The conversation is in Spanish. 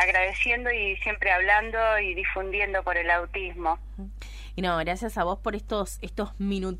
agradeciendo y siempre hablando y difundiendo por el autismo. Y no, gracias a vos por estos, estos minutos.